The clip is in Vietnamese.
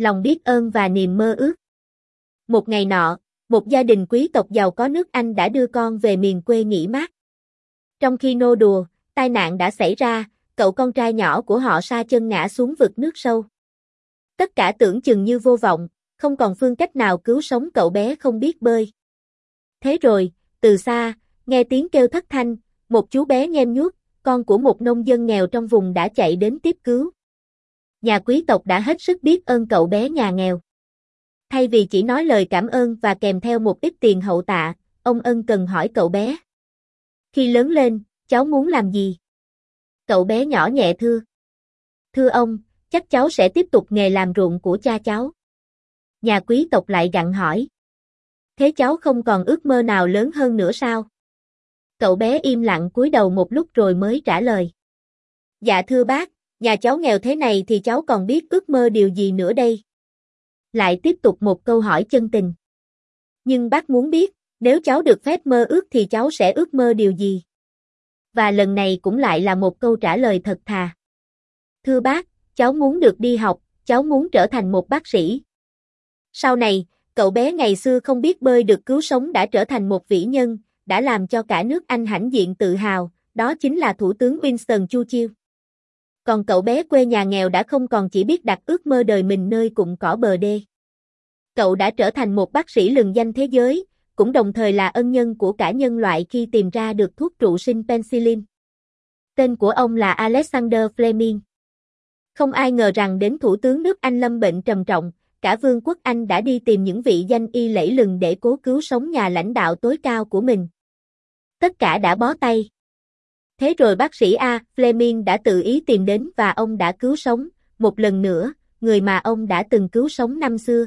Lòng biết ơn và niềm mơ ước. Một ngày nọ, một gia đình quý tộc giàu có nước Anh đã đưa con về miền quê nghỉ mát. Trong khi nô đùa, tai nạn đã xảy ra, cậu con trai nhỏ của họ sa chân ngã xuống vực nước sâu. Tất cả tưởng chừng như vô vọng, không còn phương cách nào cứu sống cậu bé không biết bơi. Thế rồi, từ xa, nghe tiếng kêu thất thanh, một chú bé nhem nhuốc, con của một nông dân nghèo trong vùng đã chạy đến tiếp cứu. Nhà quý tộc đã hết sức biết ơn cậu bé nhà nghèo. Thay vì chỉ nói lời cảm ơn và kèm theo một ít tiền hậu tạ, ông ân cần hỏi cậu bé. Khi lớn lên, cháu muốn làm gì? Cậu bé nhỏ nhẹ thưa. Thưa ông, chắc cháu sẽ tiếp tục nghề làm ruộng của cha cháu. Nhà quý tộc lại gặn hỏi. Thế cháu không còn ước mơ nào lớn hơn nữa sao? Cậu bé im lặng cúi đầu một lúc rồi mới trả lời. Dạ thưa bác, nhà cháu nghèo thế này thì cháu còn biết ước mơ điều gì nữa đây? Lại tiếp tục một câu hỏi chân tình. Nhưng bác muốn biết, nếu cháu được phép mơ ước thì cháu sẽ ước mơ điều gì? Và lần này cũng lại là một câu trả lời thật thà. Thưa bác, cháu muốn được đi học, cháu muốn trở thành một bác sĩ. Sau này, cậu bé ngày xưa không biết bơi được cứu sống đã trở thành một vĩ nhân, đã làm cho cả nước Anh hãnh diện tự hào, đó chính là Thủ tướng Winston Churchill. Còn cậu bé quê nhà nghèo đã không còn chỉ biết đặt ước mơ đời mình nơi cụm cỏ bờ đê. Cậu đã trở thành một bác sĩ lừng danh thế giới, cũng đồng thời là ân nhân của cả nhân loại khi tìm ra được thuốc trụ sinh penicillin. Tên của ông là Alexander Fleming. Không ai ngờ rằng đến thủ tướng nước Anh lâm bệnh trầm trọng, cả vương quốc Anh đã đi tìm những vị danh y lẫy lừng để cố cứu sống nhà lãnh đạo tối cao của mình. Tất cả đã bó tay. Thế rồi bác sĩ A. Fleming đã tự ý tìm đến và ông đã cứu sống, một lần nữa, người mà ông đã từng cứu sống năm xưa.